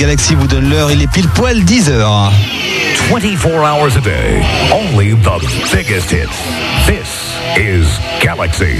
Galaxy vous donne l'heure, il est pile poil 10 heures. 24 hours a day, only the biggest hits. This is Galaxy.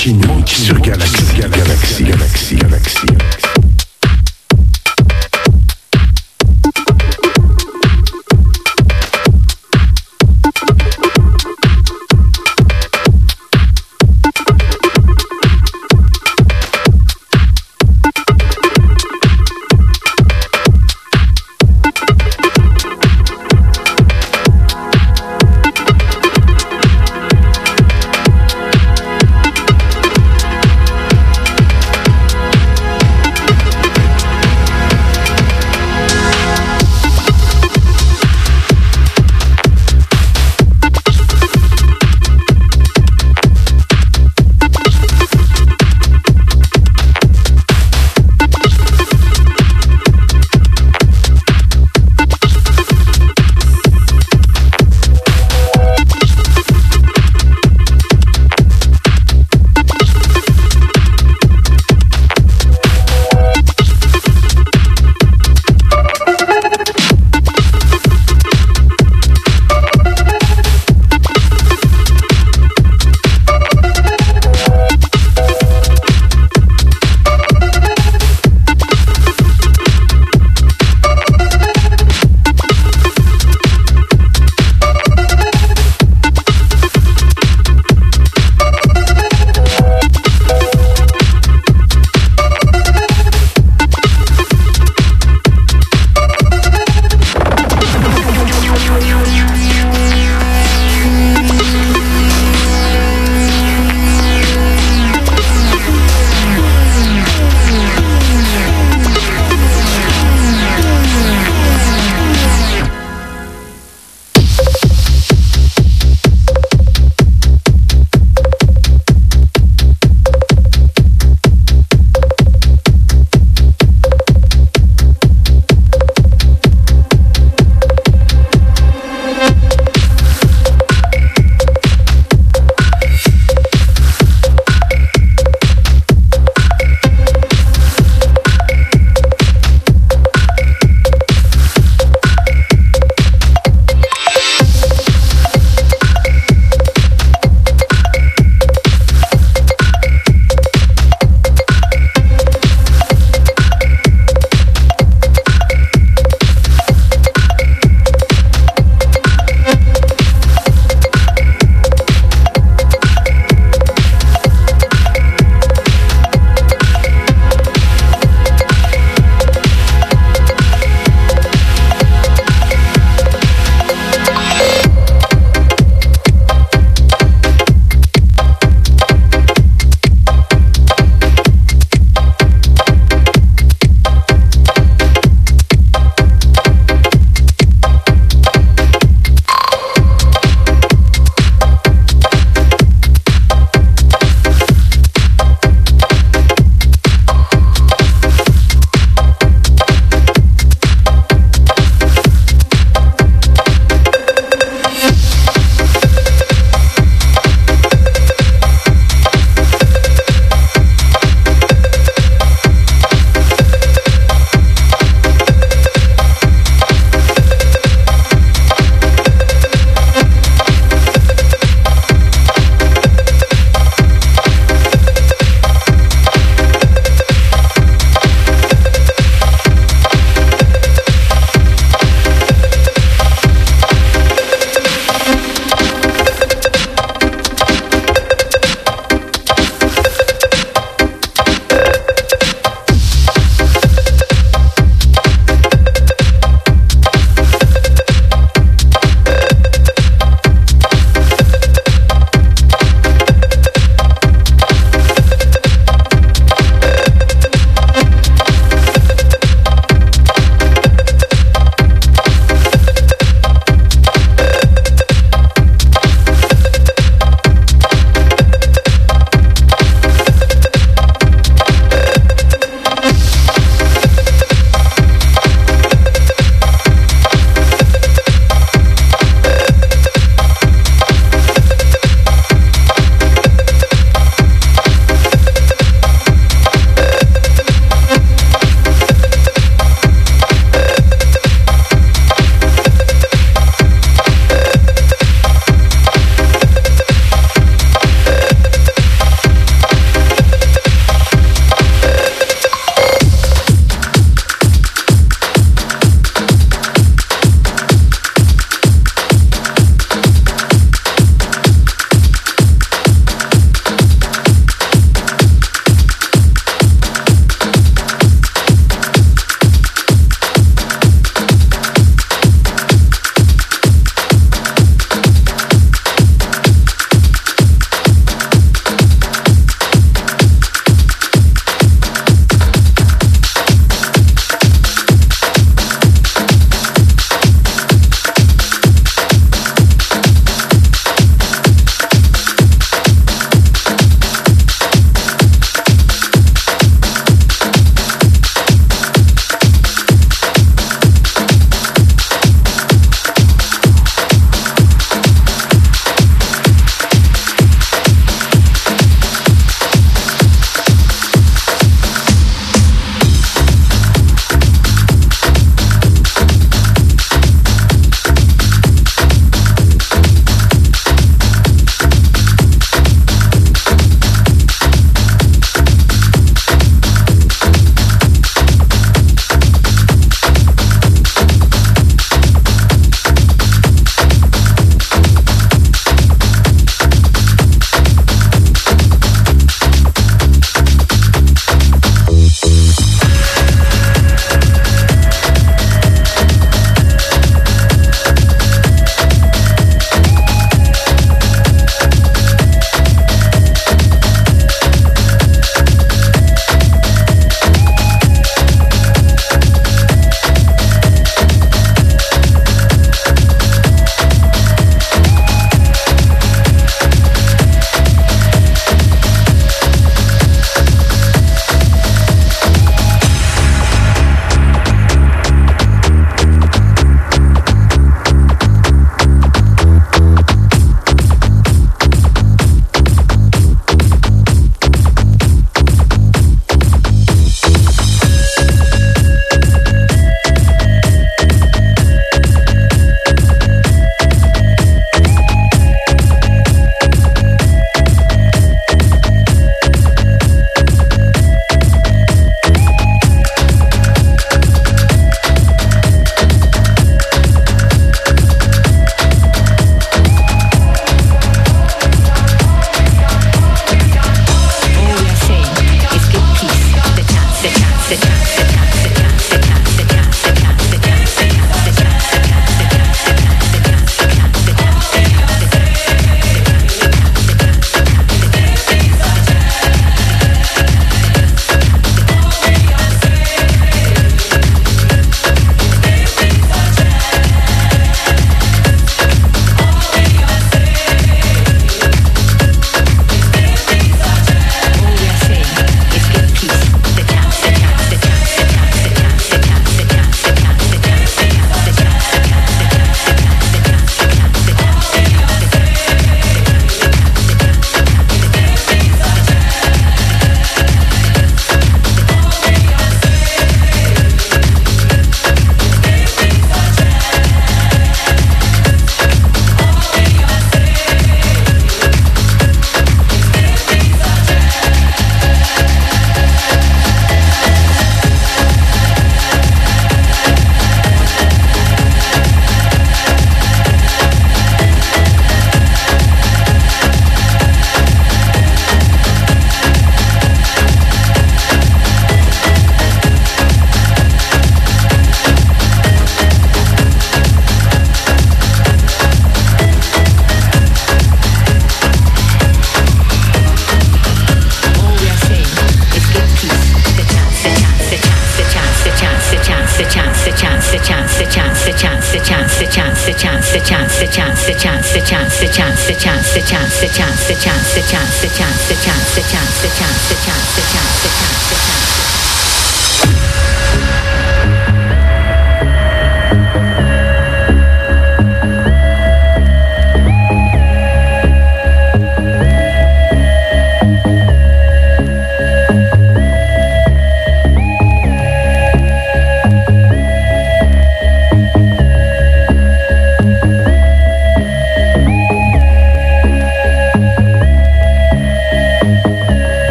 Sur Galaxy, Galaxy,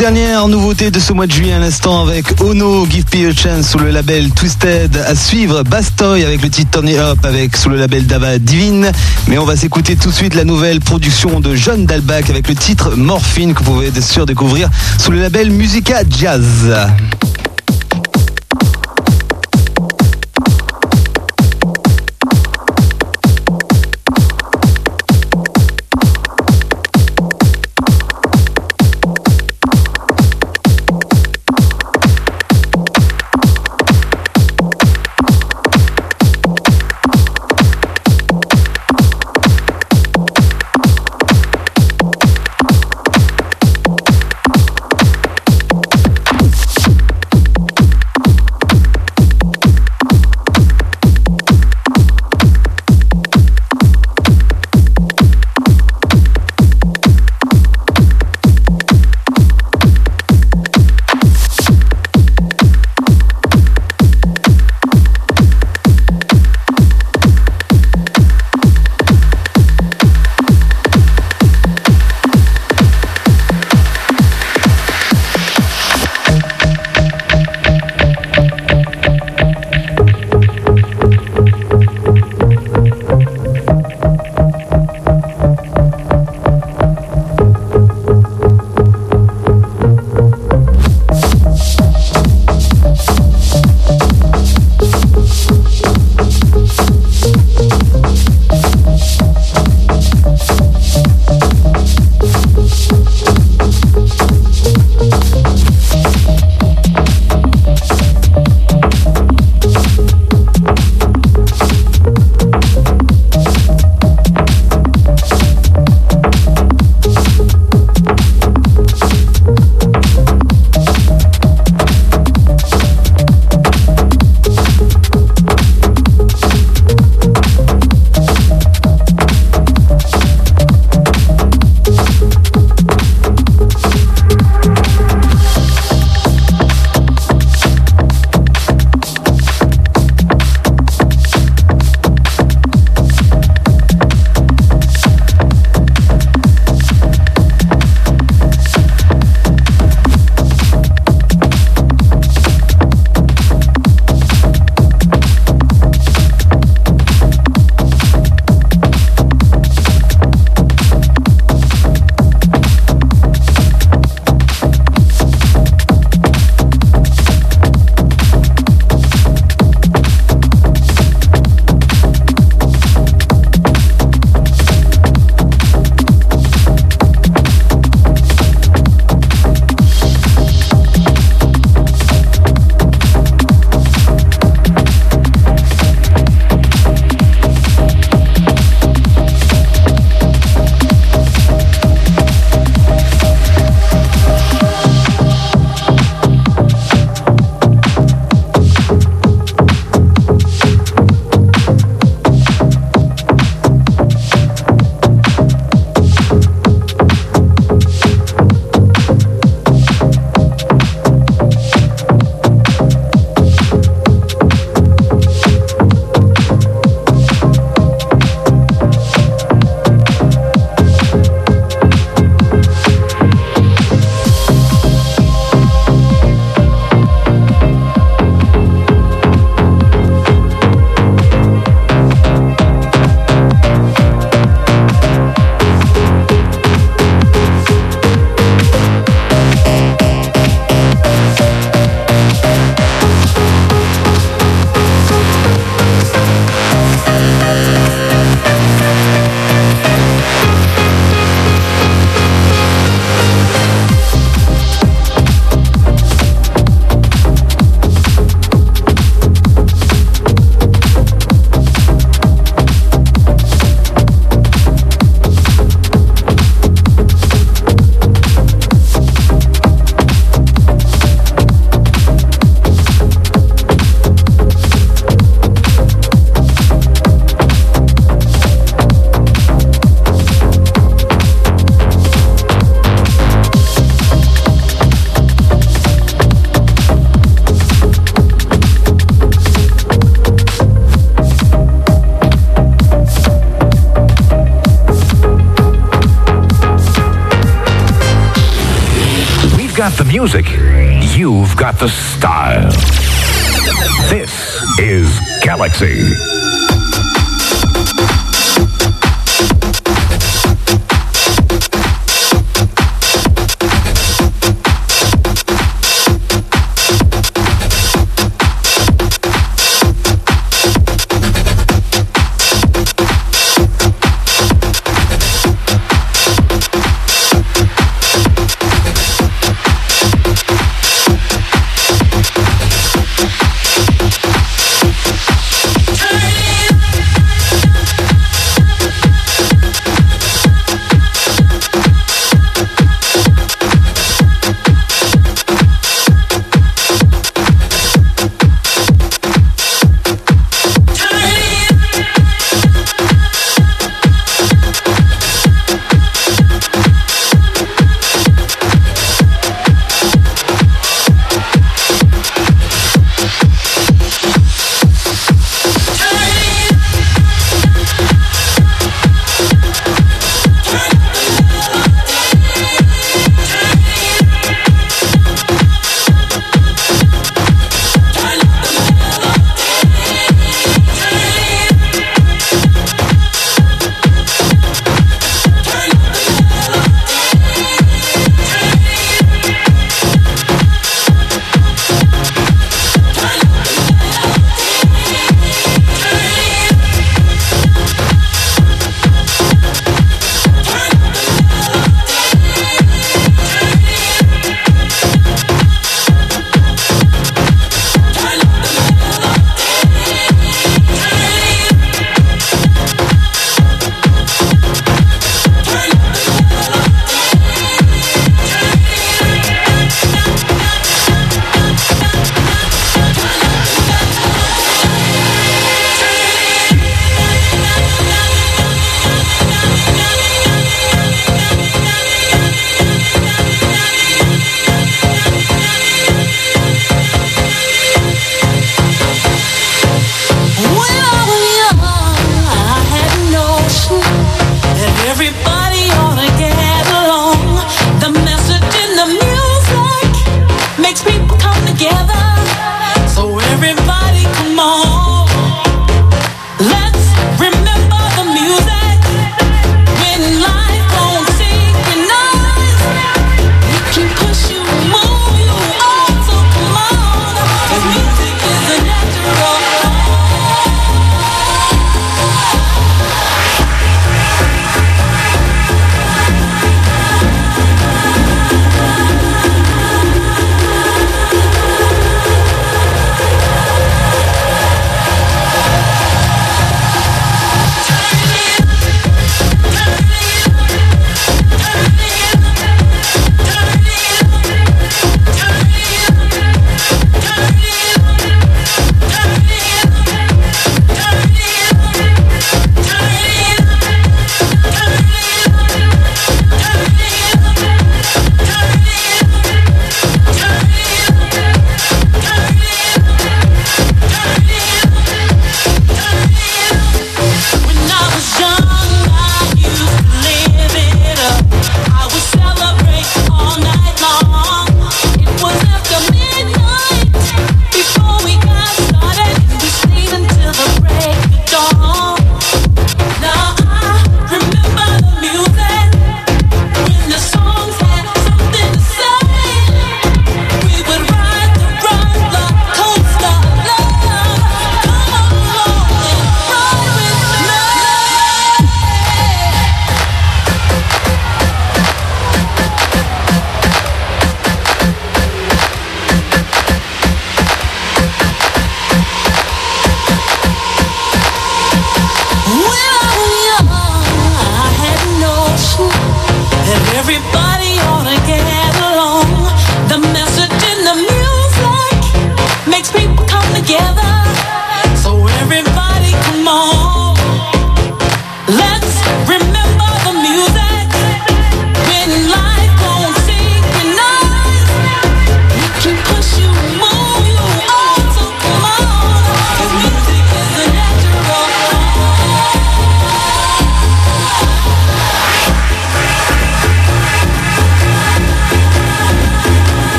dernière nouveauté de ce mois de juillet à l'instant avec Ono, Give P a Chance sous le label Twisted. À suivre Bastoy avec le titre Turn It Up avec sous le label Dava Divine. Mais on va s'écouter tout de suite la nouvelle production de John Dalbach avec le titre Morphine que vous pouvez être sûr découvrir sous le label Musica Jazz.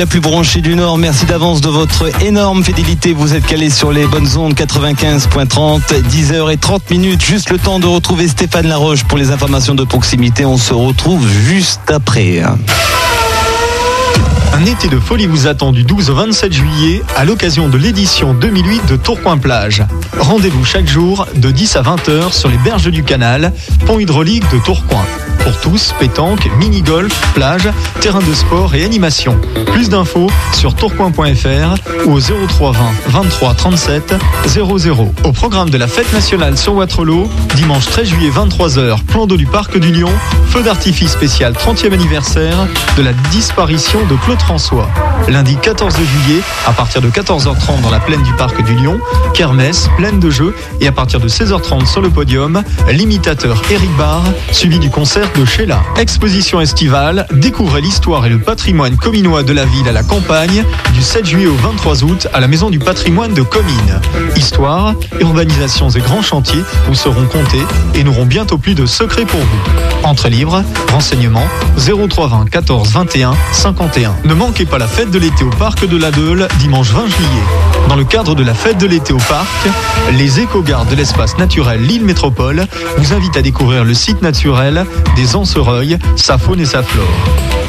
La plus branchée du Nord. Merci d'avance de votre énorme fidélité. Vous êtes calés sur les bonnes ondes 95.30, 10h30 minutes. Juste le temps de retrouver Stéphane Laroche pour les informations de proximité. On se retrouve juste après. Un été de folie vous attend du 12 au 27 juillet à l'occasion de l'édition 2008 de Tourcoing Plage. Rendez-vous chaque jour de 10 à 20 h sur les berges du canal, pont hydraulique de Tourcoing. Tous, pétanque, mini-golf, plage, terrain de sport et animation. Plus d'infos sur tourcoing.fr ou au 0320 23 37 00. Au programme de la fête nationale sur Waterloo, dimanche 13 juillet 23h, plan d'eau du Parc du Lion, feu d'artifice spécial 30e anniversaire de la disparition de Claude François. Lundi 14 juillet, à partir de 14h30 dans la plaine du Parc du Lion, kermesse, pleine de jeux et à partir de 16h30 sur le podium, l'imitateur Eric Barr, suivi du concert de Sheila. Exposition estivale, découvrez l'histoire et le patrimoine cominois de la ville à la campagne du 7 juillet au 23 août à la Maison du patrimoine de Comines. Histoire, urbanisations et grands chantiers vous seront comptés et n'auront bientôt plus de secrets pour vous. Entrée libre, renseignements 0320 14 21 51. Ne manquez pas la fête de l'été au parc de la Deule dimanche 20 juillet. Dans le cadre de la fête de l'été au parc, les éco-gardes de l'espace naturel Lille Métropole vous invitent à découvrir le site naturel des Ansereuils, sa faune et sa flore.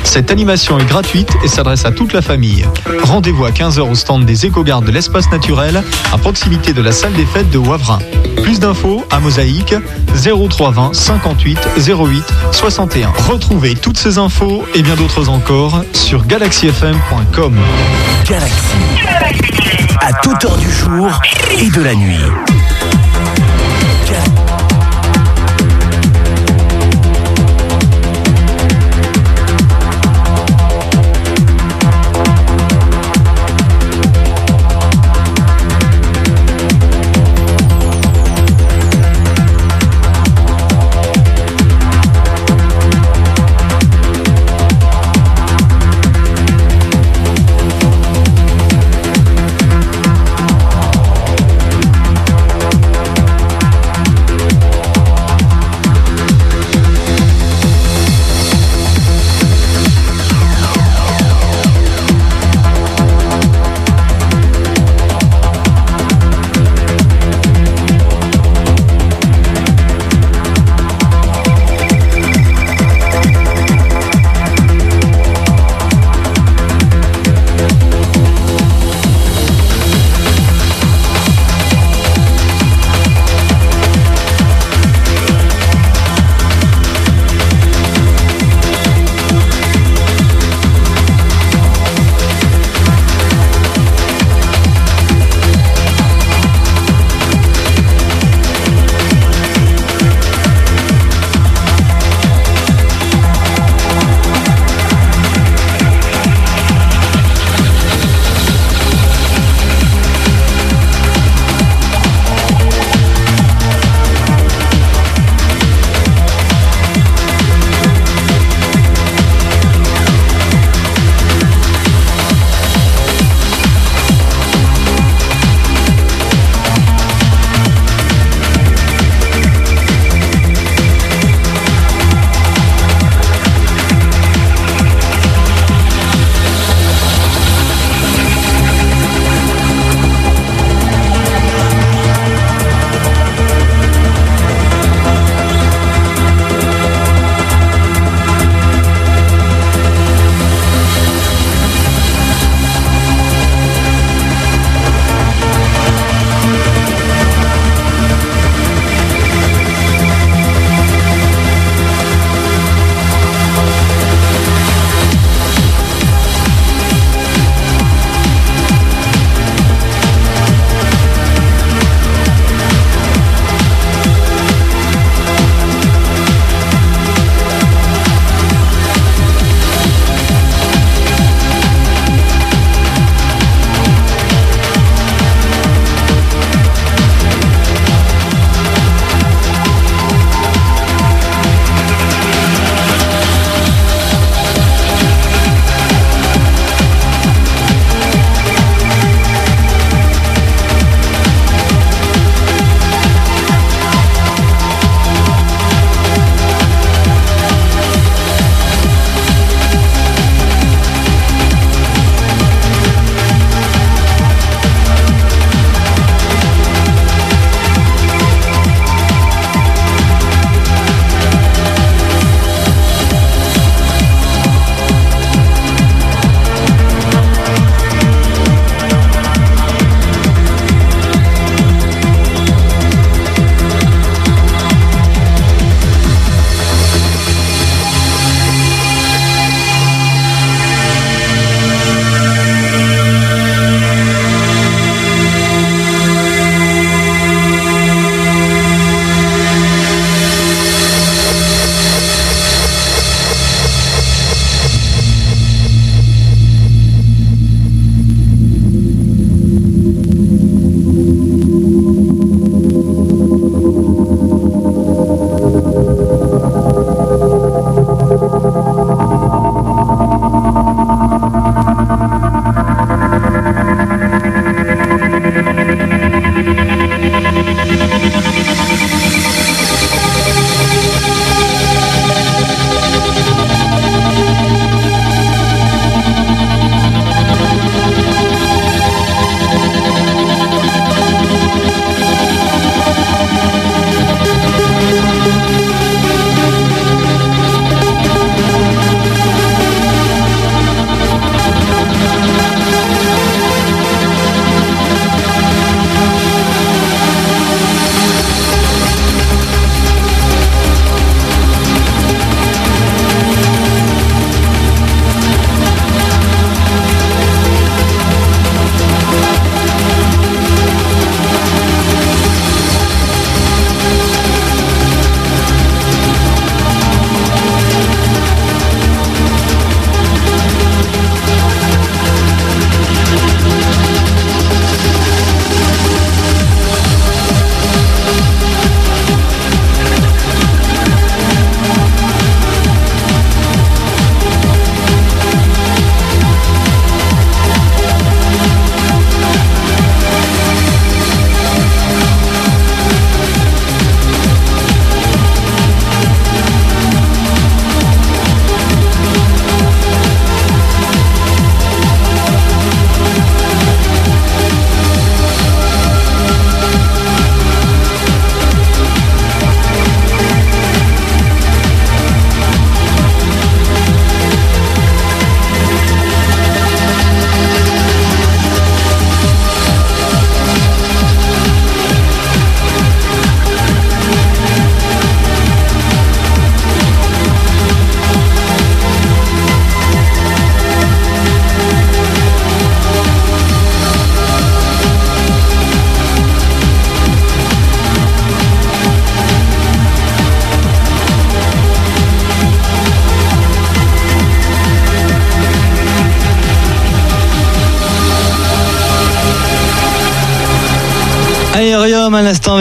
Cette animation est gratuite et s'adresse à toute la famille. Rendez-vous à 15h au stand des éco-gardes de l'espace naturel à proximité de la salle des fêtes de Wavrin. Plus d'infos à Mosaïque 0320 58 08 61. Retrouvez toutes ces infos et bien d'autres encore sur galaxyfm.com. Galaxy. À toute heure du jour et de la nuit.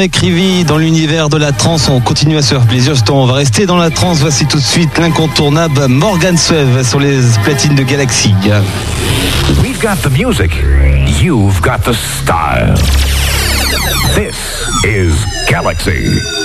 Rivi dans l'univers de la trance. On continue à se faire plaisir. On va rester dans la trance. Voici tout de suite l'incontournable Morgan Sueve sur les platines de Galaxy. We've got the music. You've got the style. This is. Galaxy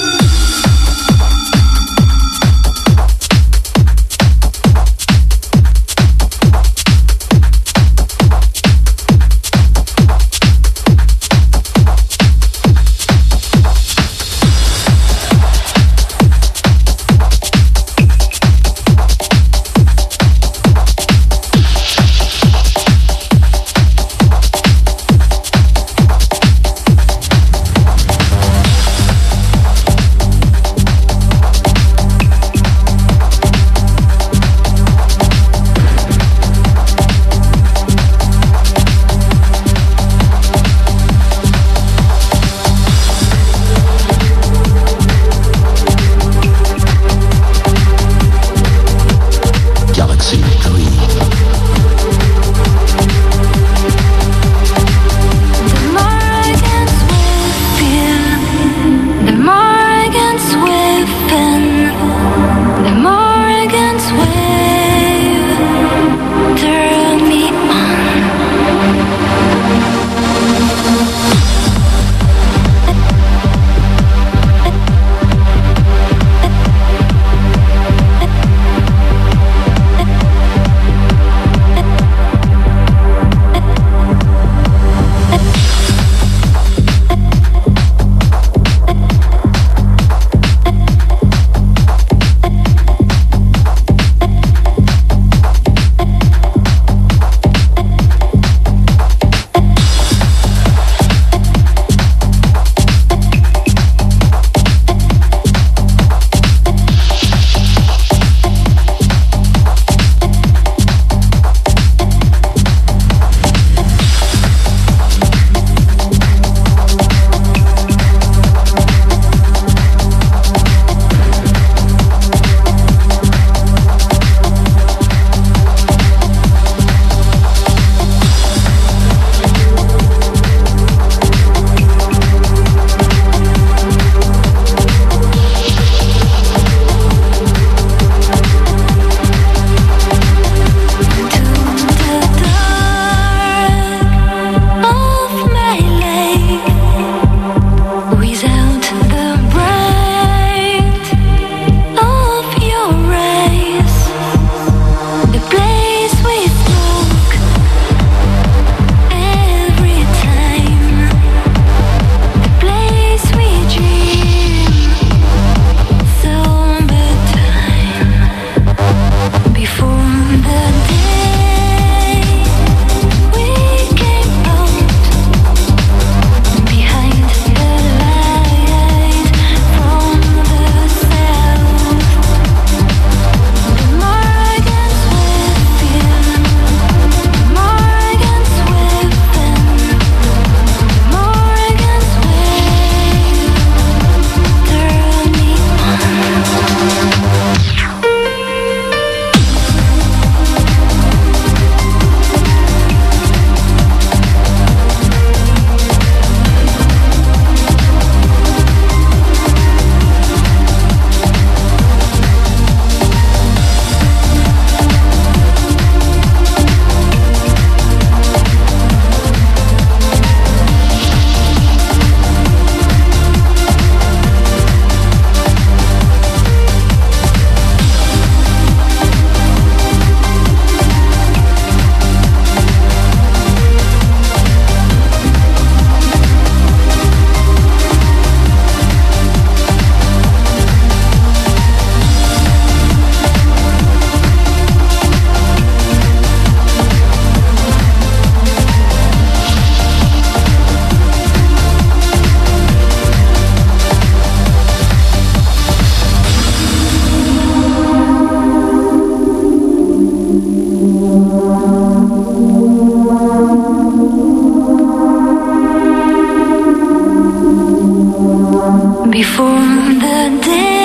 Before the day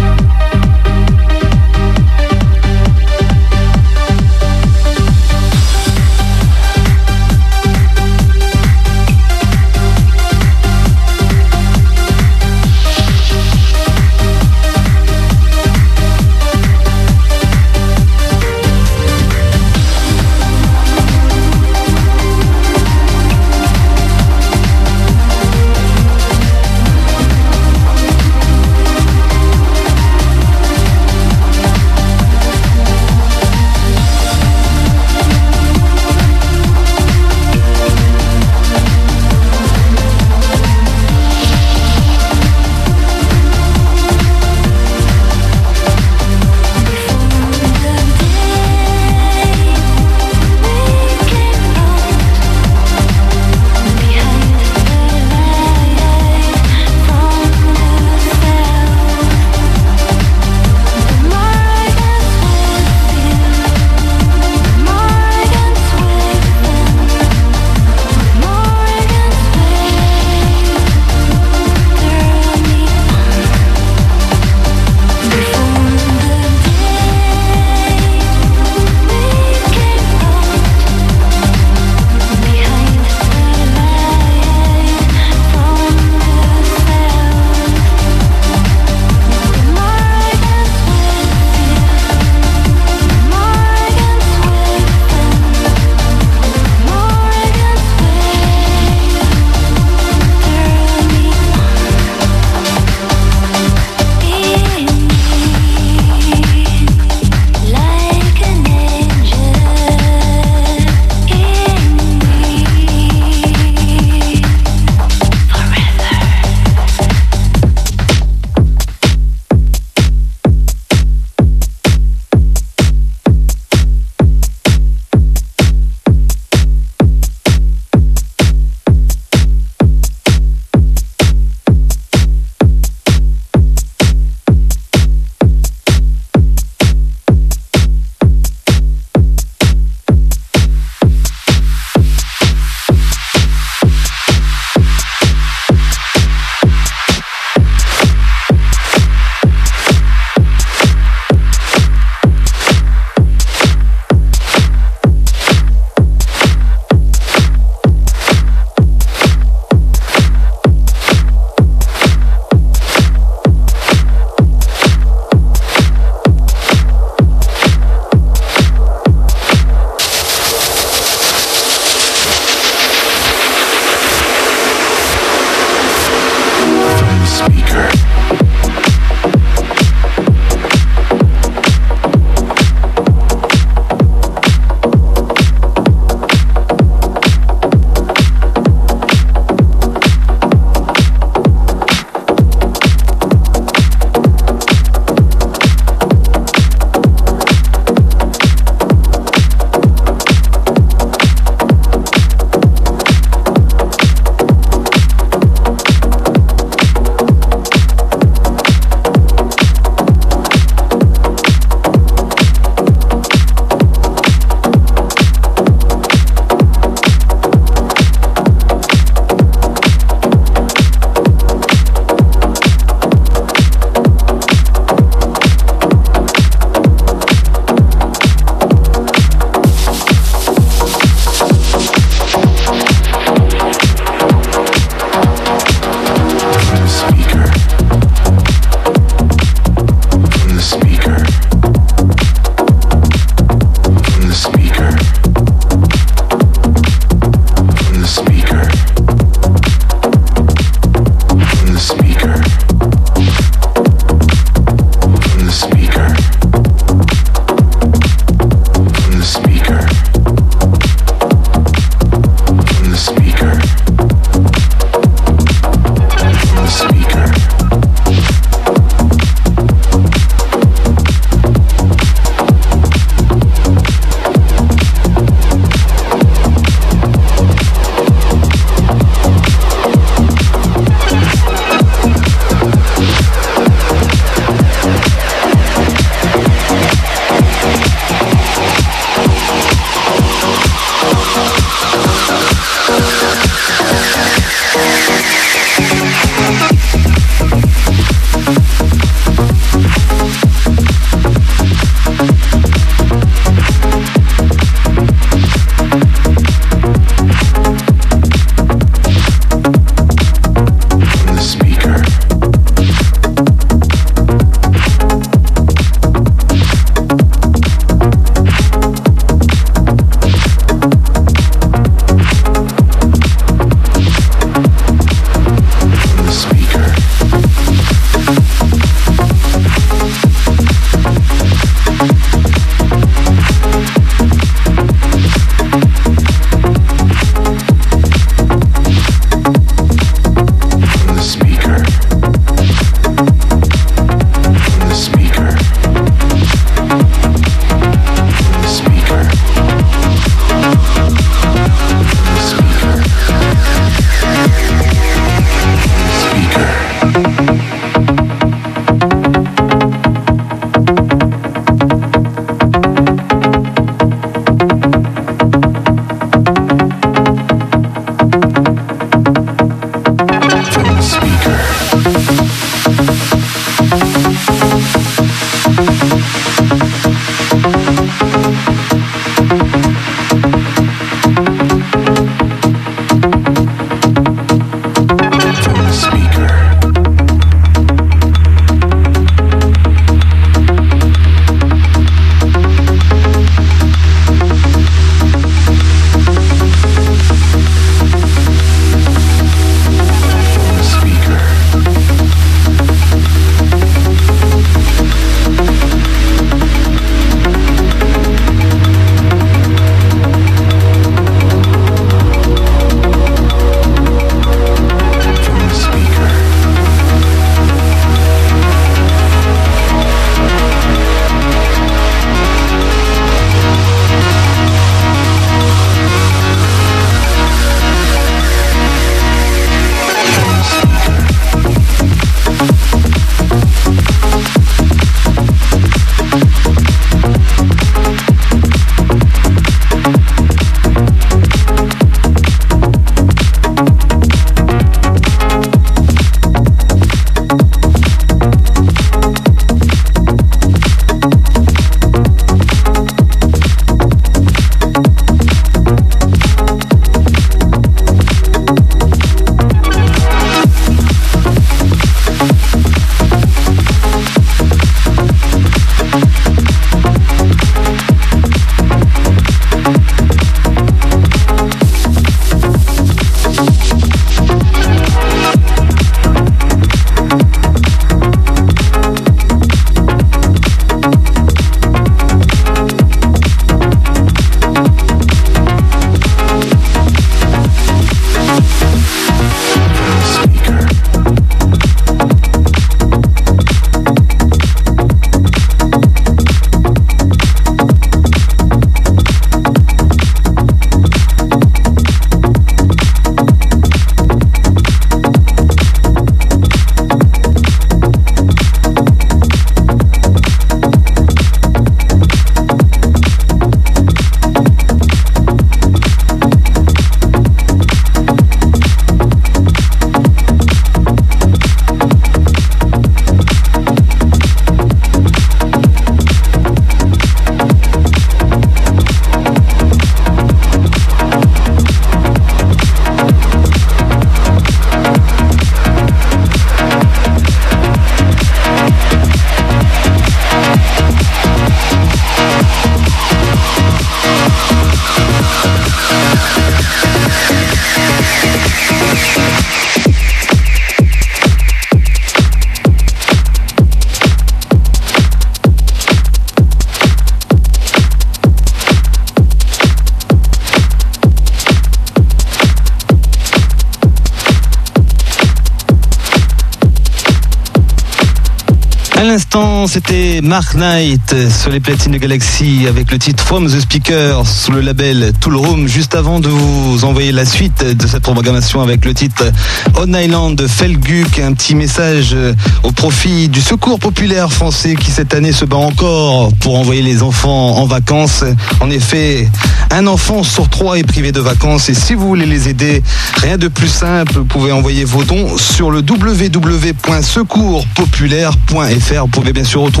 c'était Mark Knight sur les platines de Galaxy avec le titre From the Speaker sous le label Tool Room. Juste avant de vous envoyer la suite de cette programmation avec le titre On Island de Felguk, un petit message au profit du secours populaire français qui cette année se bat encore pour envoyer les enfants en vacances. En effet, un enfant sur trois est privé de vacances et si vous voulez les aider, rien de plus simple, vous pouvez envoyer vos dons sur le www.secourspopulaire.fr. Vous pouvez bien sûr retrouver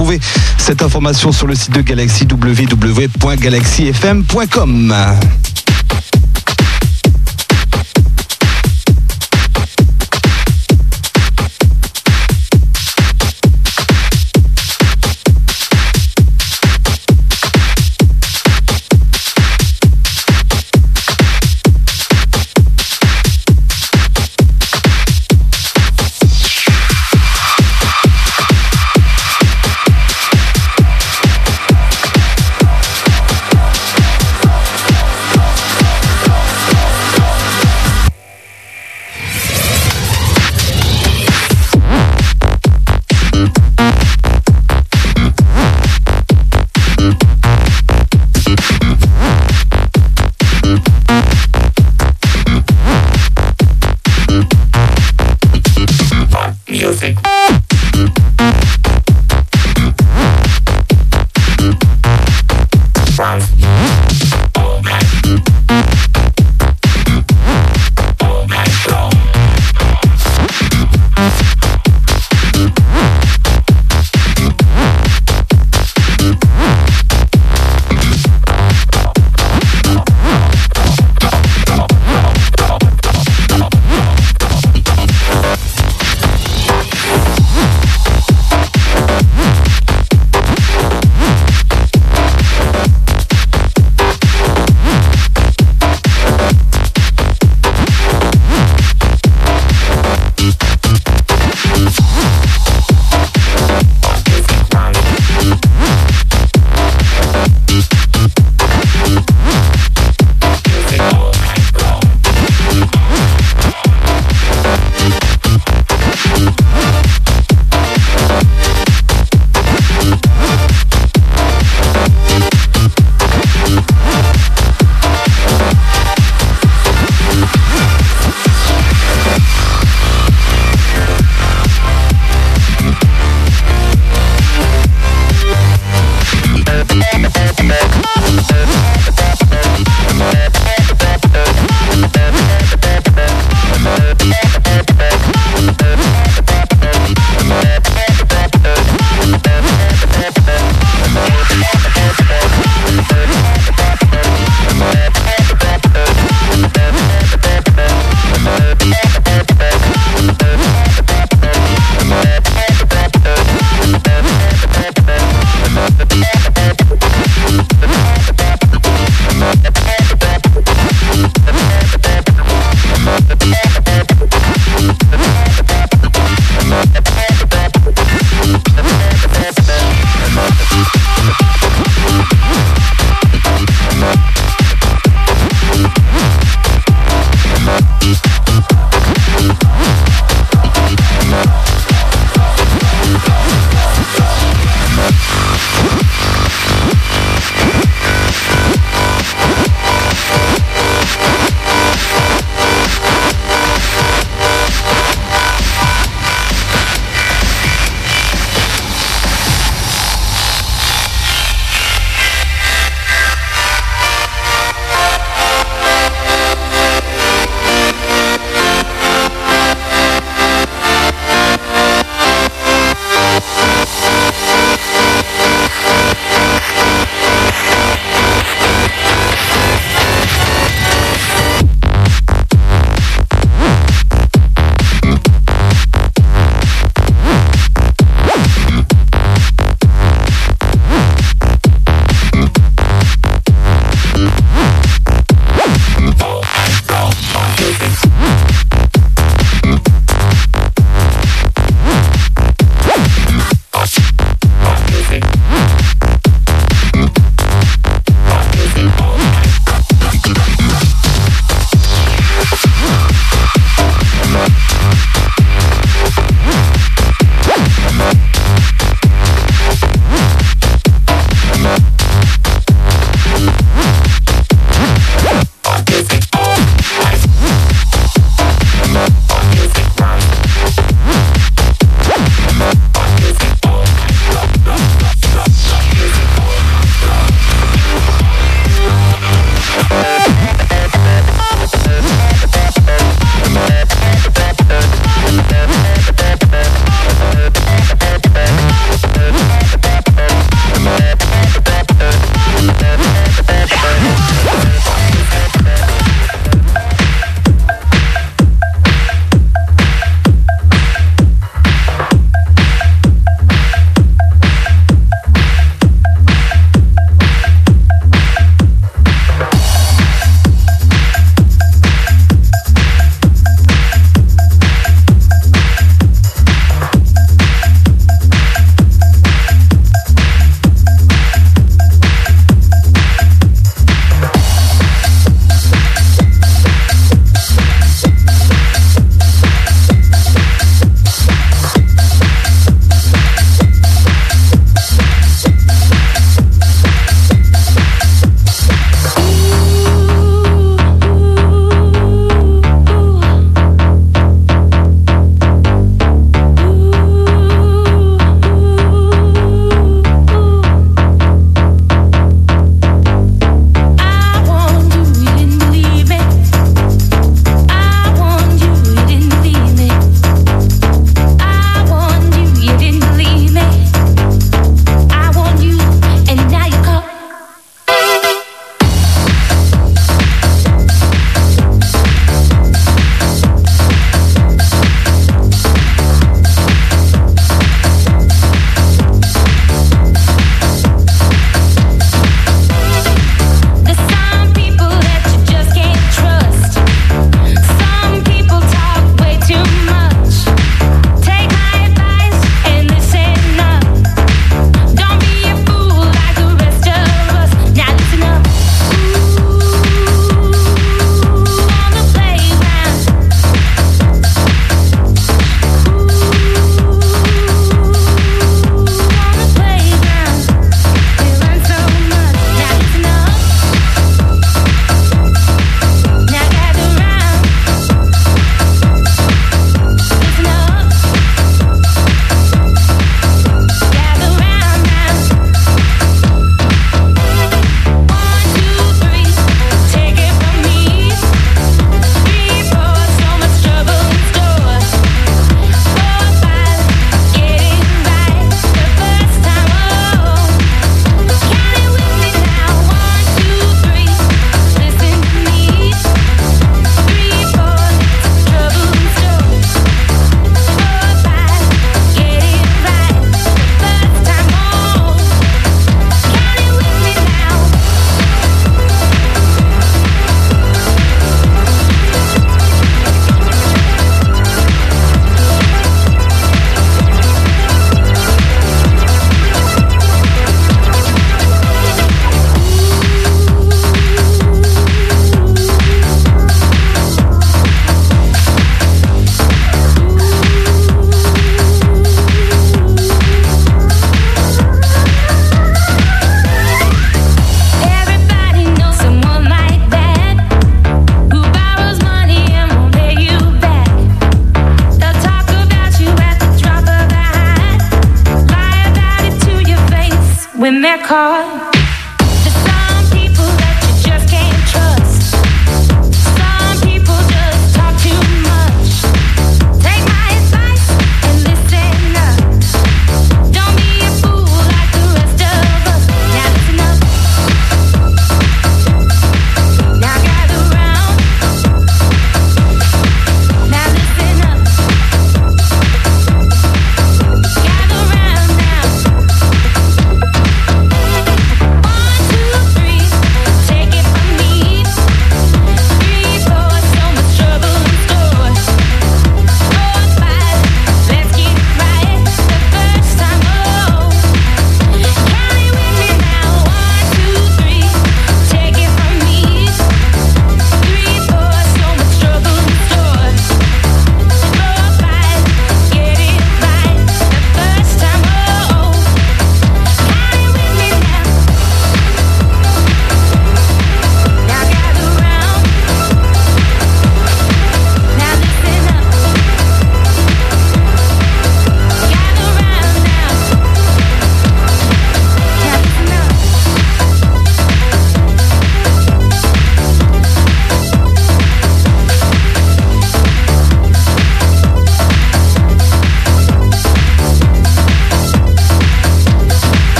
cette information sur le site de Galaxy www.galaxyfm.com.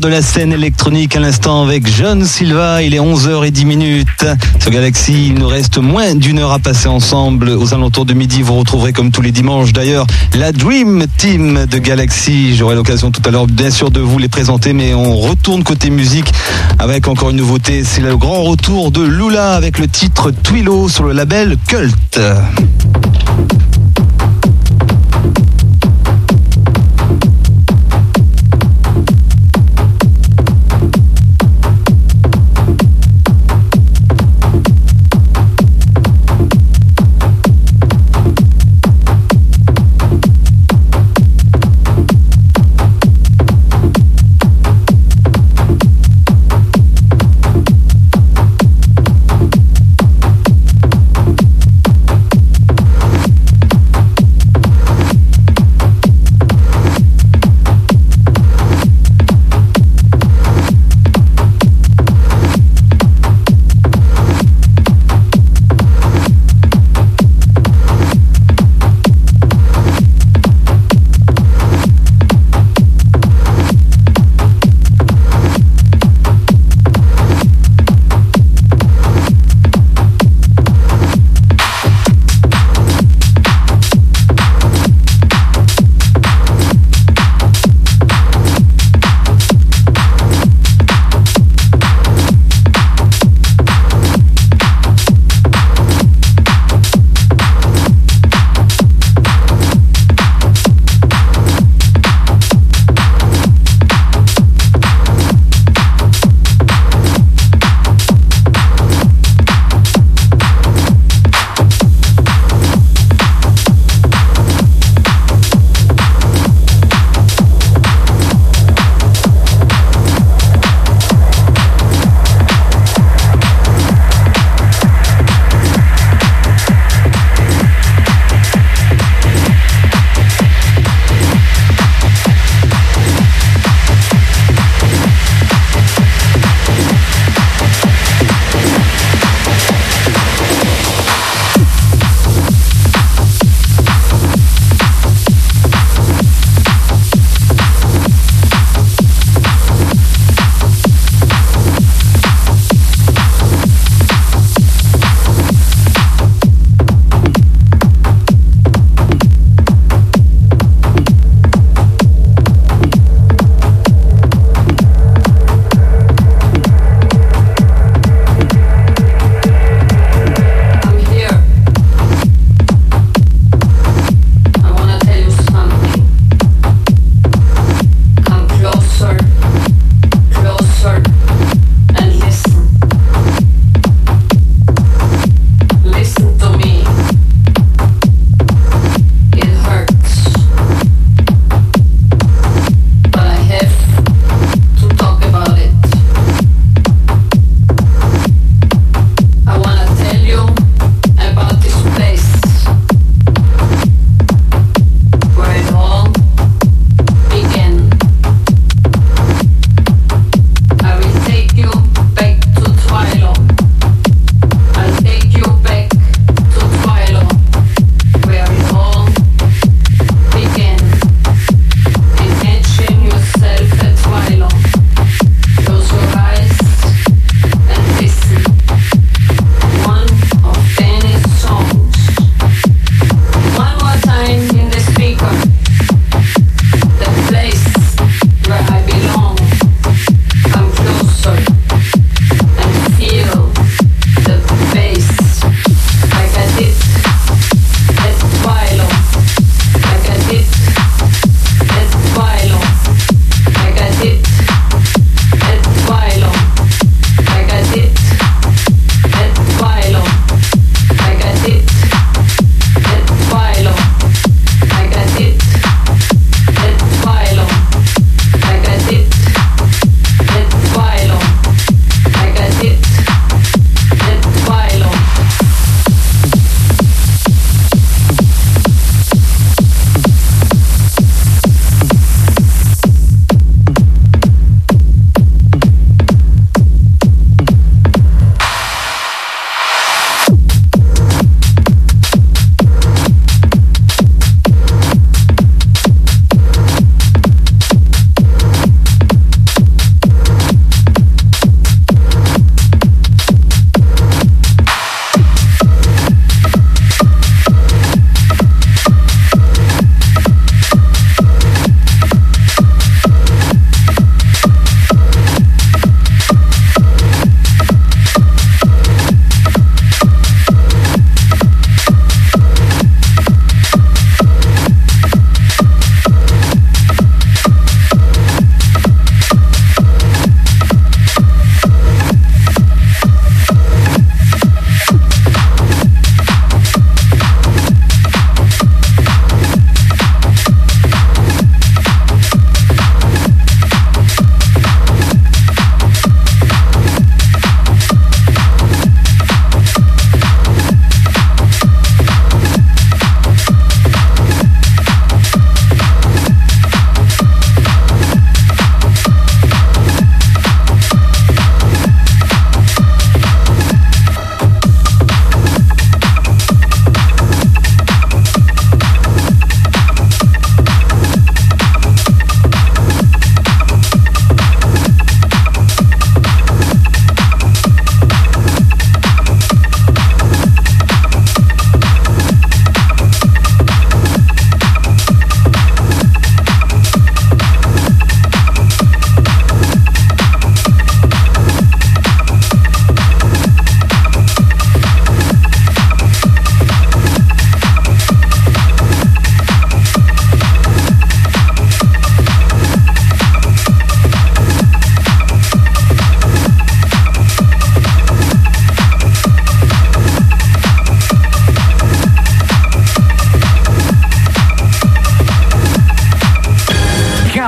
de la scène électronique à l'instant avec John Silva. Il est 11h10 minutes. Sur Galaxy, il nous reste moins d'une heure à passer ensemble. Aux alentours de midi, vous retrouverez comme tous les dimanches d'ailleurs la Dream Team de Galaxy. J'aurai l'occasion tout à l'heure bien sûr de vous les présenter, mais on retourne côté musique avec encore une nouveauté. C'est le grand retour de Lula avec le titre Twilo sur le label Cult.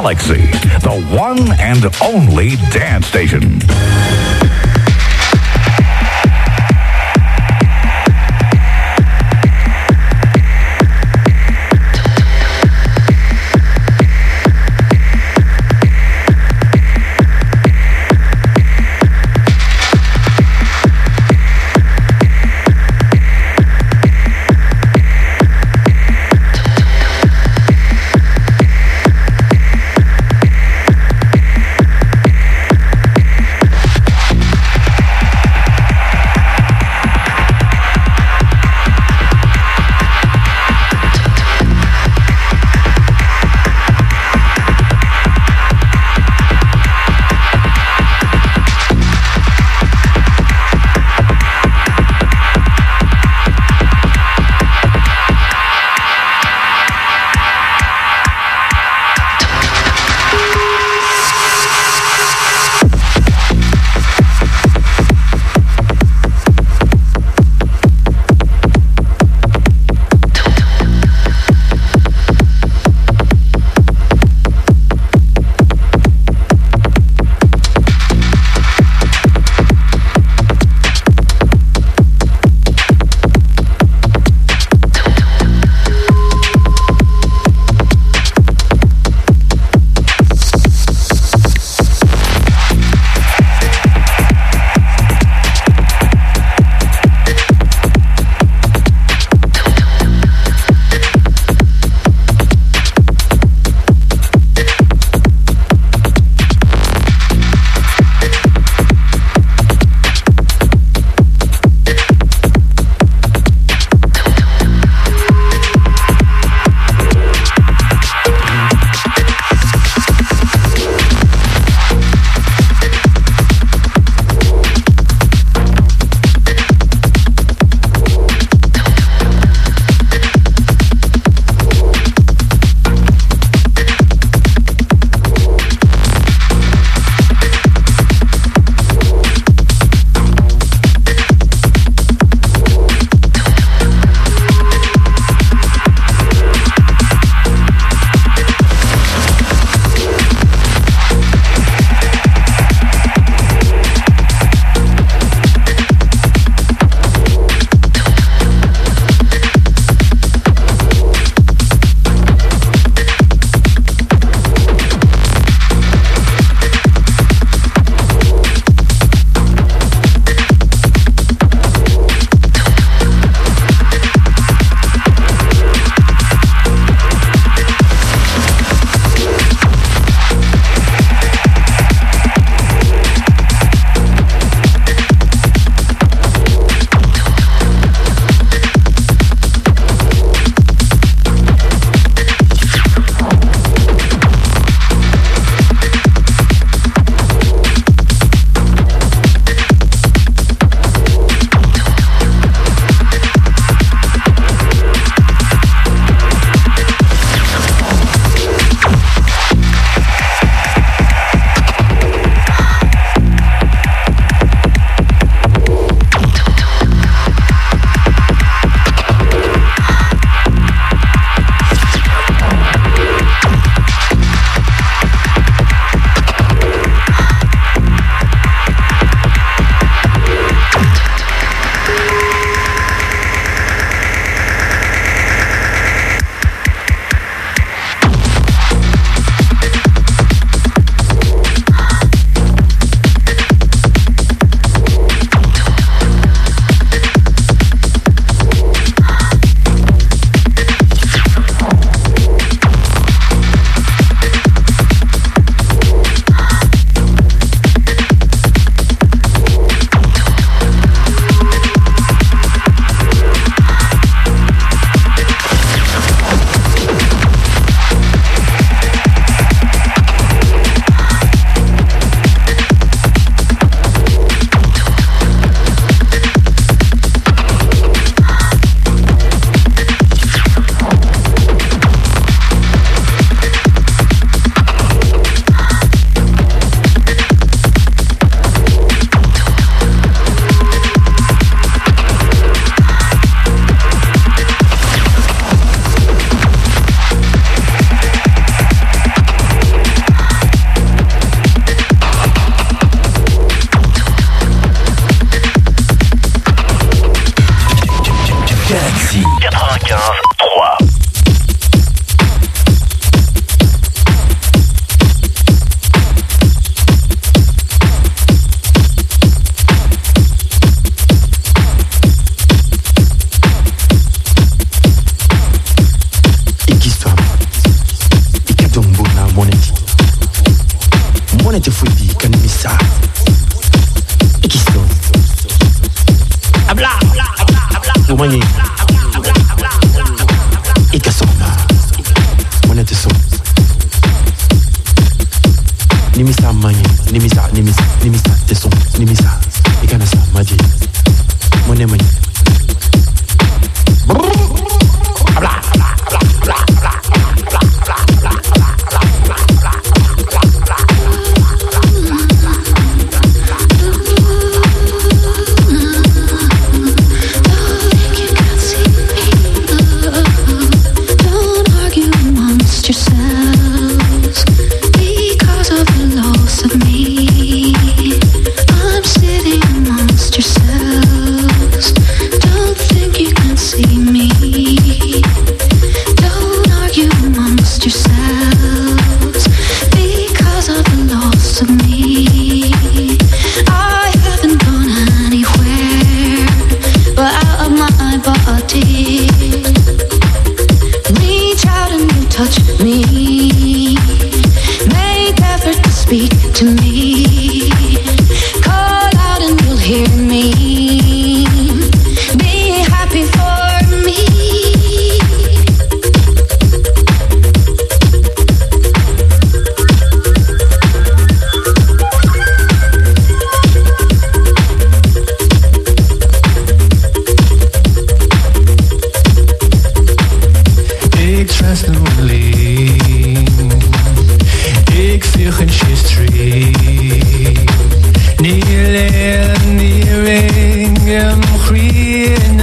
Galaxy, the one and only dance station.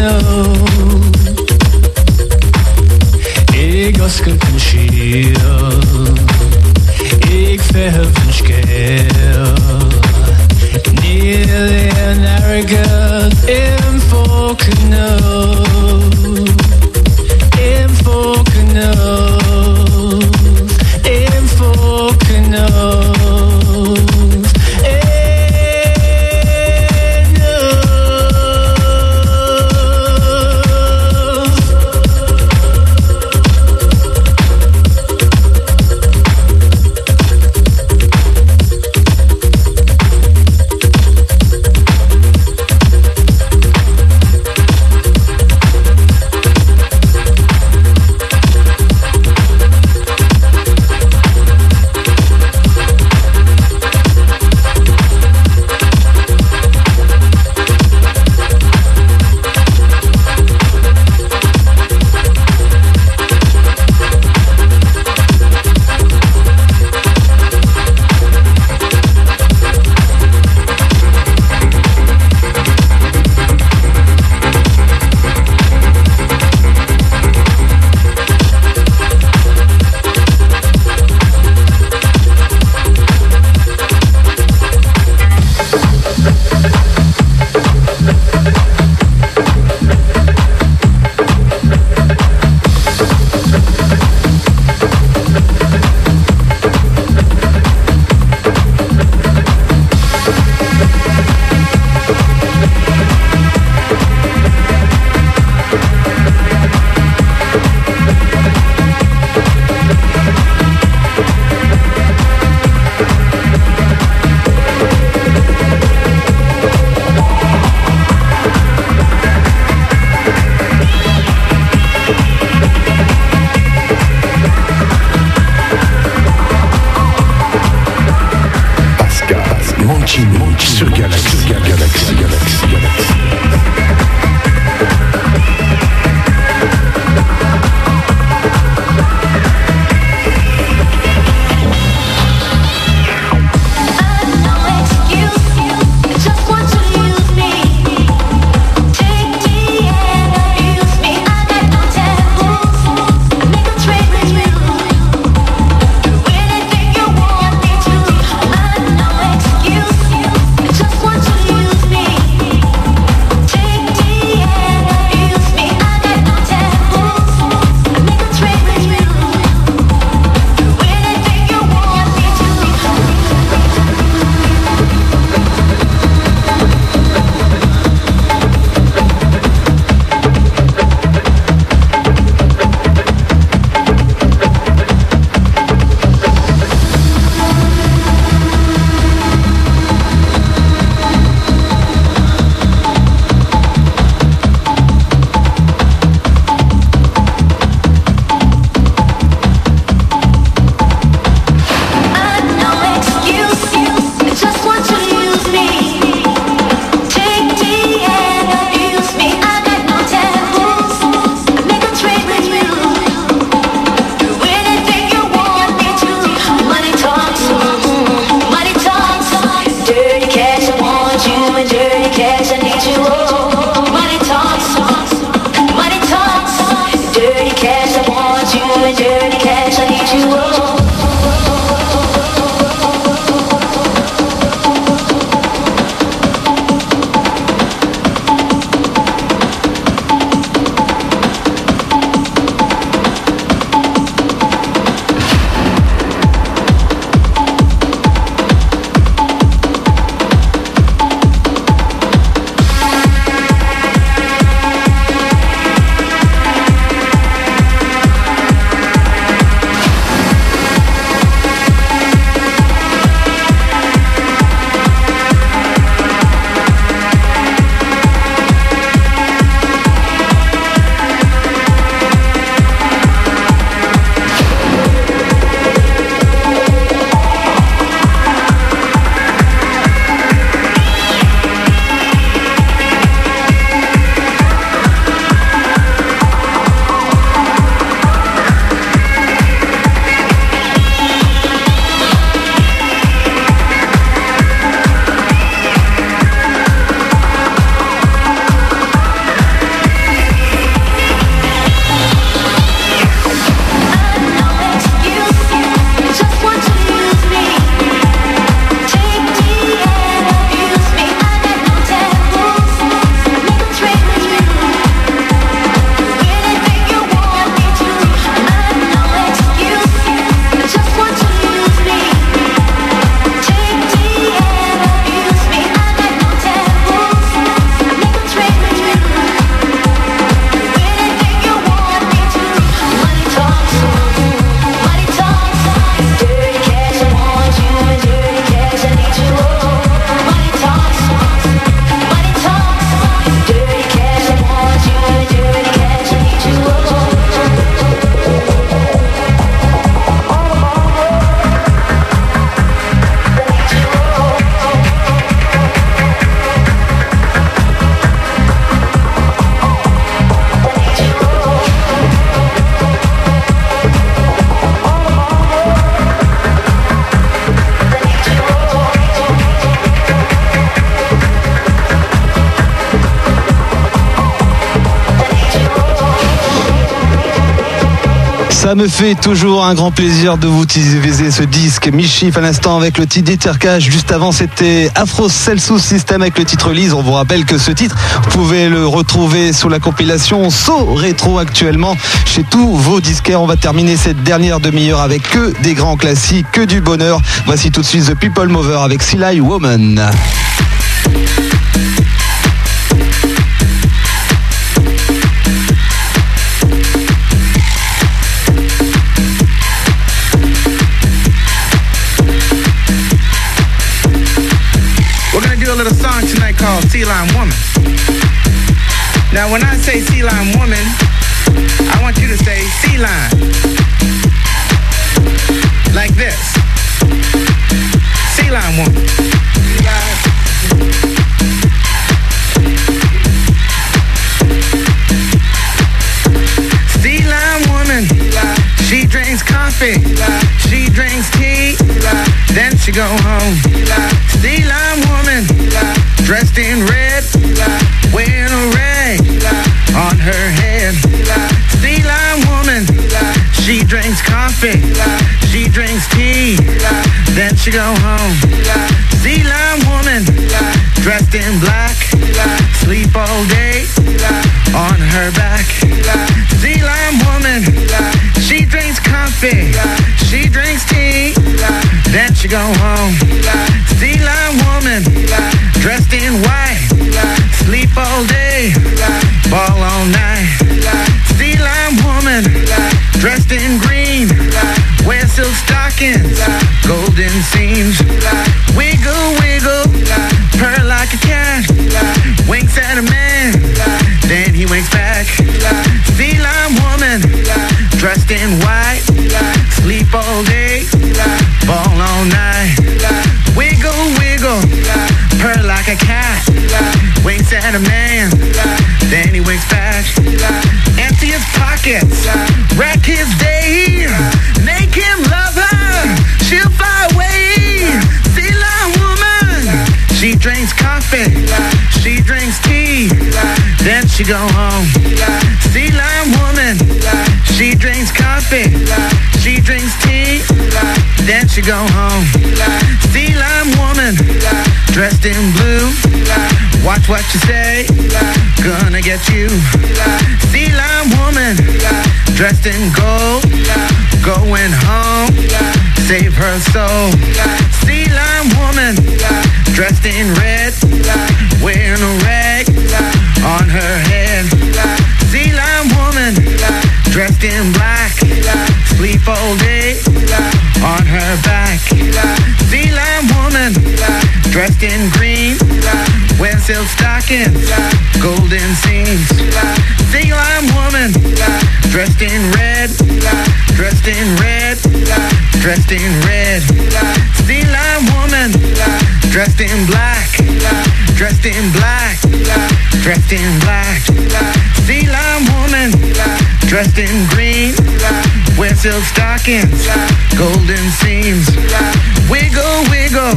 know Ça me fait toujours un grand plaisir de vous utiliser ce disque Michif à l'instant avec le titre. Juste avant, c'était Afro Celsus System avec le titre Lise. On vous rappelle que ce titre, vous pouvez le retrouver sous la compilation So Rétro actuellement chez tous vos disquaires. On va terminer cette dernière demi-heure avec que des grands classiques, que du bonheur. Voici tout de suite The People Mover avec Silai Woman. Now, when I say Sea Line go home. Sea Line Woman. Dressed in black. Sleep all day on her back. Lime woman, she drinks coffee, she drinks tea, then she go home. She go home. Sea lime woman, she drinks coffee, she drinks tea, then she go home. Sea lime woman, dressed in blue. Watch what you say, gonna get you. Sea lime woman, dressed in gold, going home. Save her soul. Sea lime woman, dressed in red, wearing a rag on her dressed in black, sleep all day on her back. Sea lime woman, dressed in green, wear silk stockings, golden seams. Sea lime woman, dressed in red, dressed in red, dressed in red. Sea lime woman, dressed in black, dressed in black, dressed in black. Sea lime woman, dressed in green, wear silk stockings, golden seams. Wiggle, wiggle,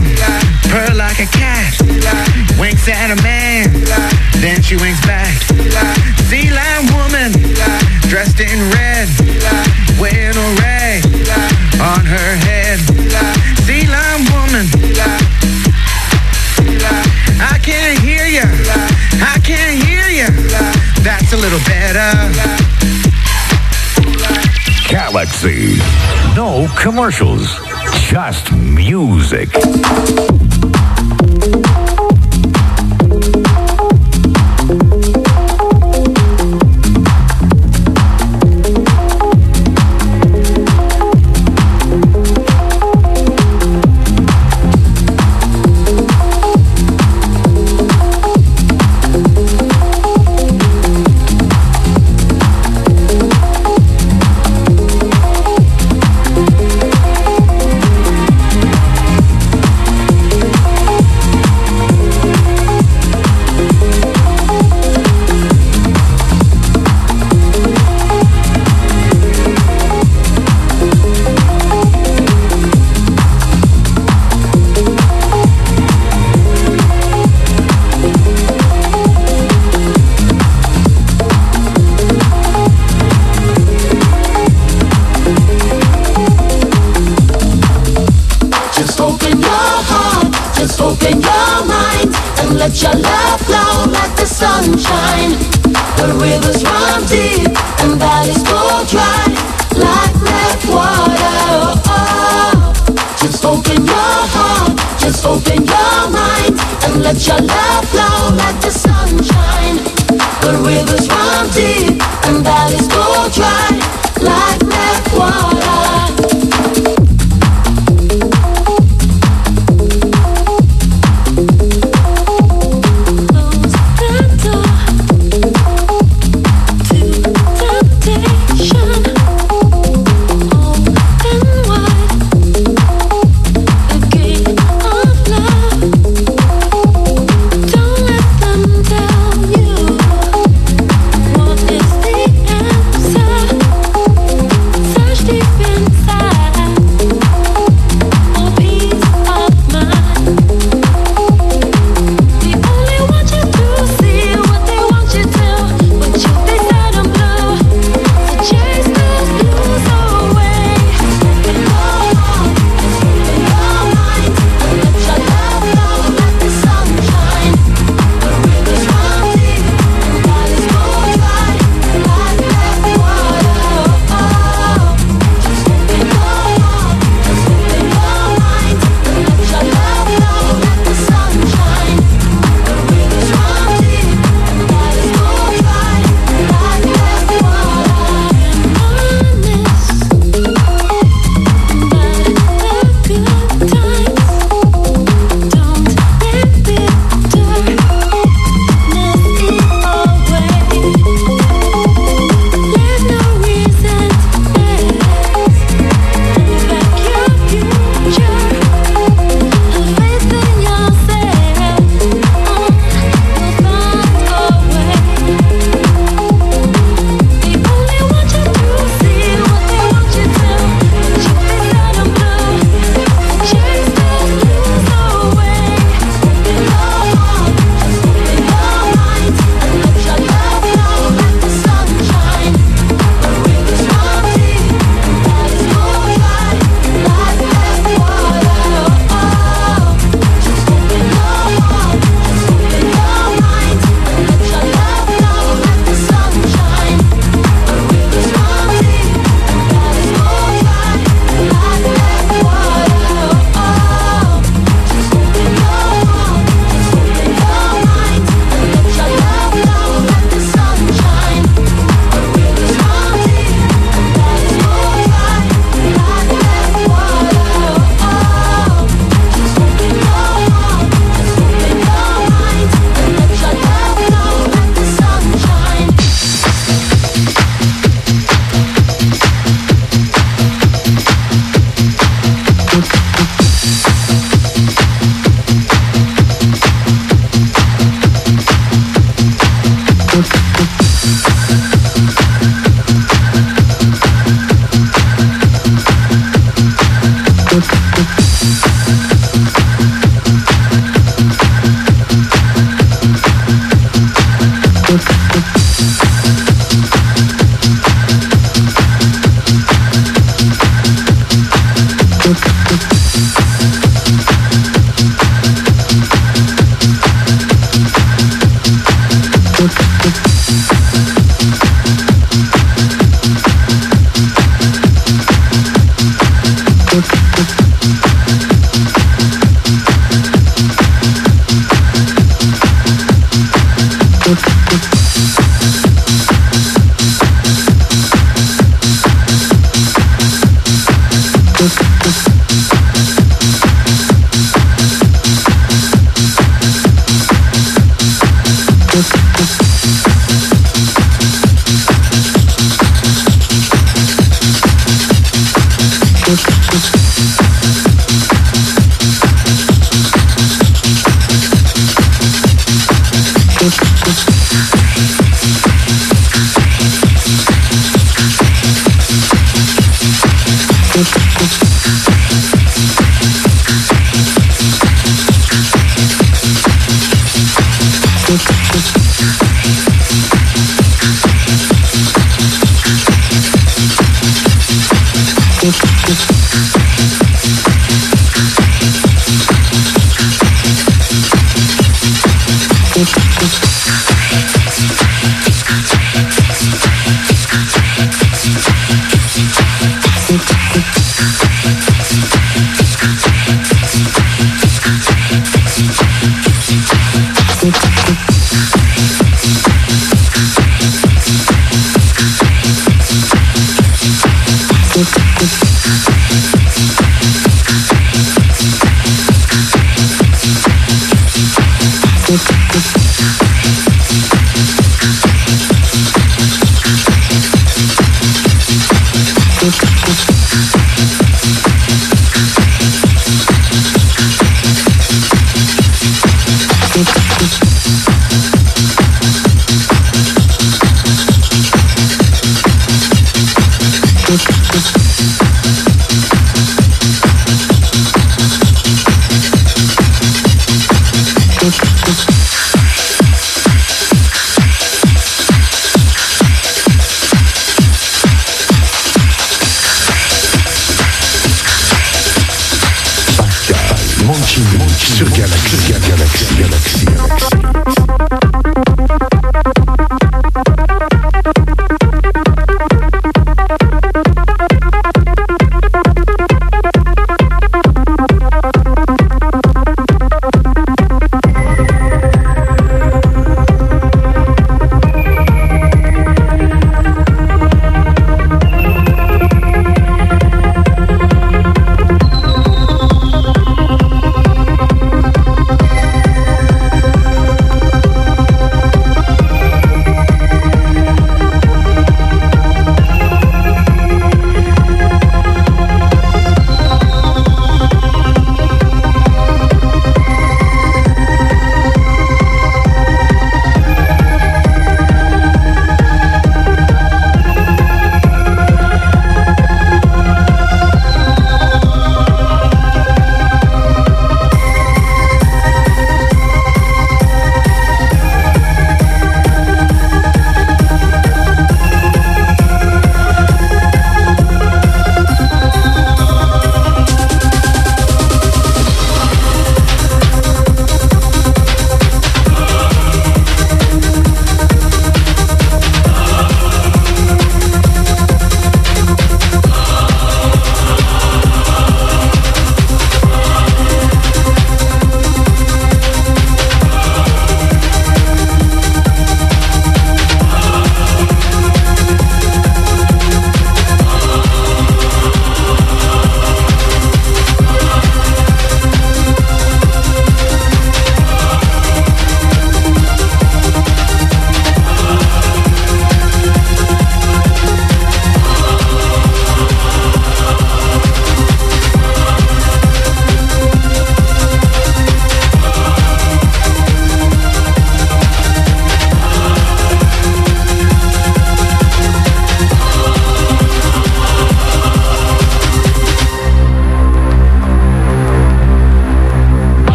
purr like a cat, winks at a man, then she winks back. Sea lime woman, dressed in red, wearing a rag on her head. Sea lime woman, I can't hear you, I can't hear you. That's a little better. Galaxy. No commercials, just music. Your love flow like the sunshine. The rivers run deep and valleys go dry like red water. Oh, just open your heart, just open your mind, and let your love flow like the sunshine. The rivers run deep and valleys go dry like red water.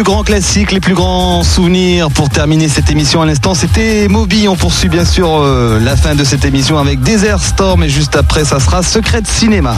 Plus grands classiques, les plus grands souvenirs pour terminer cette émission à l'instant, c'était Moby. On poursuit bien sûr euh, la fin de cette émission avec Desert Storm et juste après, ça sera Secret Cinéma.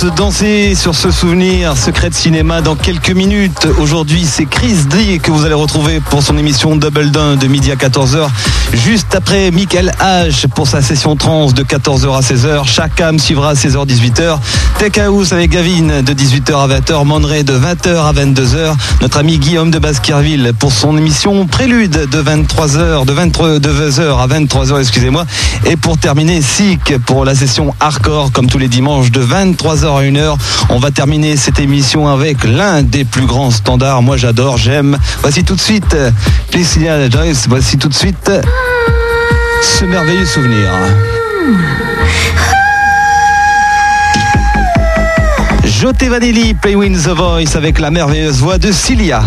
Tous dansé sur ce souvenir secret de cinéma dans quelques minutes. Aujourd'hui, c'est Chris D que vous allez retrouver pour son émission Double Down de midi à 14h. Juste après Michael H pour sa session trans de 14h à 16h. Chacam suivra à 16h 18h. Tech House avec Gavin de 18h à 20h. Monray de 20h à 22h. Notre ami Guillaume de Baskerville pour son émission Prélude de 23h, de 23 de 20h à 23h, excusez-moi. Et pour terminer, Sick pour la session hardcore comme tous les dimanches de 23h à 1h. On va terminer cette émission avec l'un des plus grands standards. Moi j'adore, j'aime. Voici tout de suite Priscilla Joyce. Voici tout de suite ce merveilleux souvenir. Joté Vanilli, Play Win the Voice avec la merveilleuse voix de Cilia.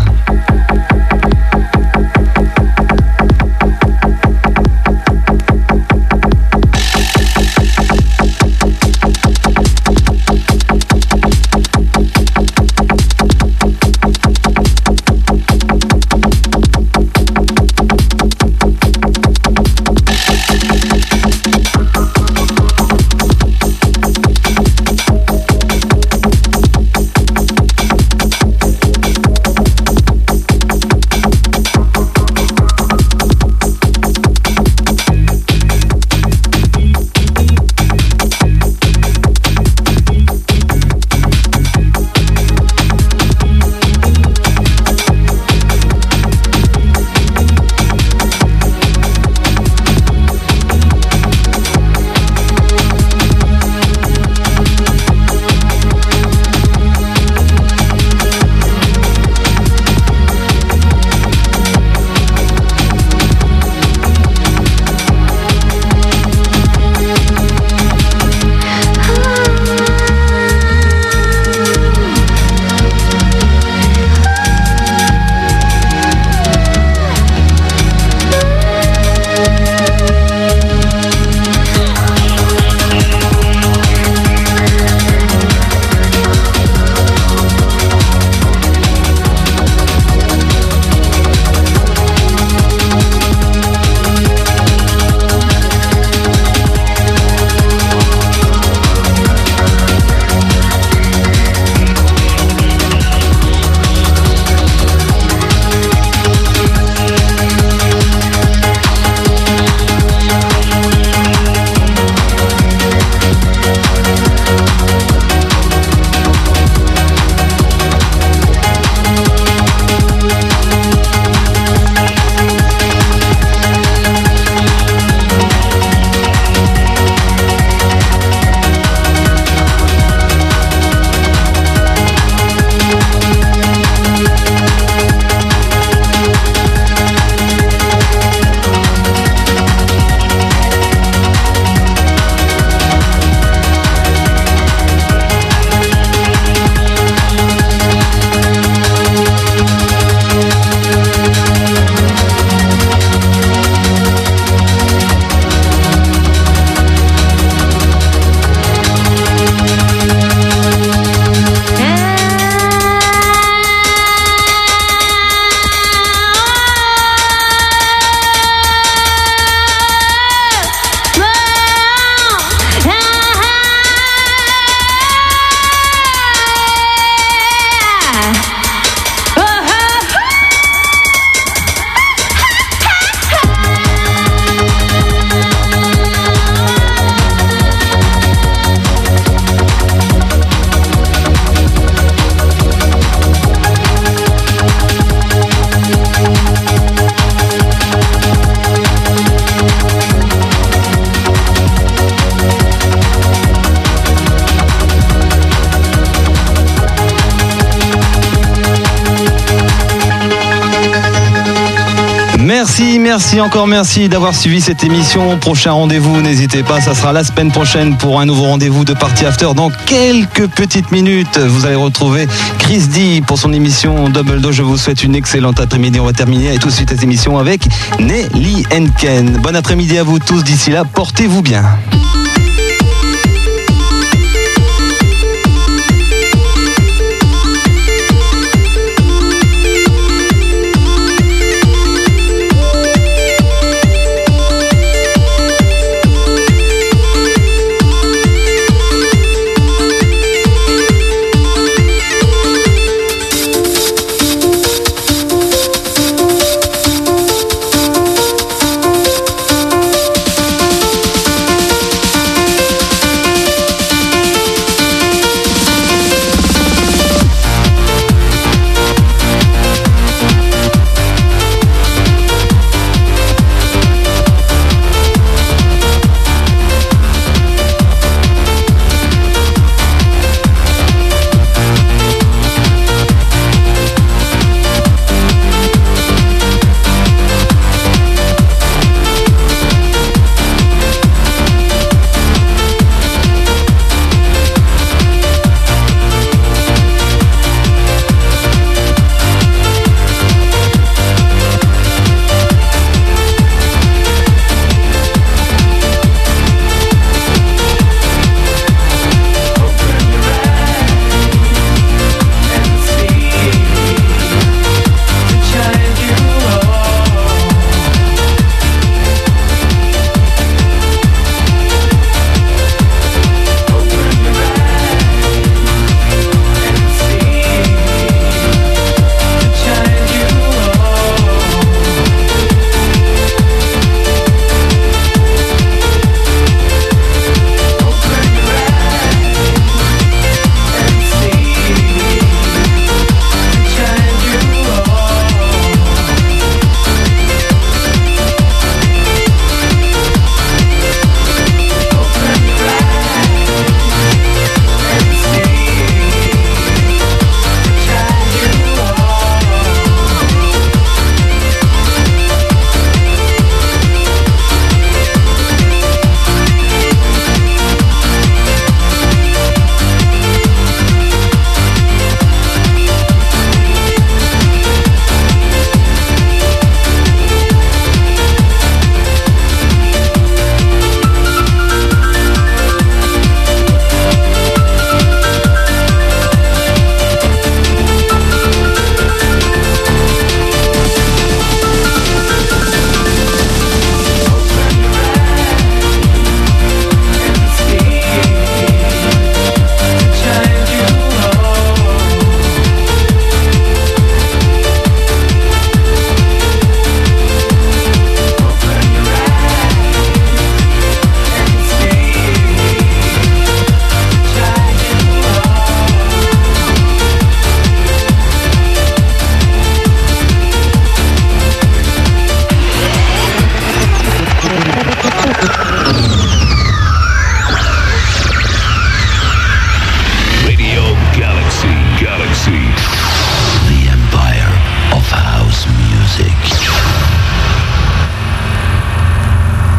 Encore merci d'avoir suivi cette émission. Prochain rendez-vous, n'hésitez pas, ça sera la semaine prochaine pour un nouveau rendez-vous de Party After. Dans quelques petites minutes, vous allez retrouver Chris D pour son émission Double Do. Je vous souhaite une excellente après-midi. On va terminer tout de suite cette émission avec Nelly Henken. Bon après-midi à vous tous. D'ici là, portez-vous bien.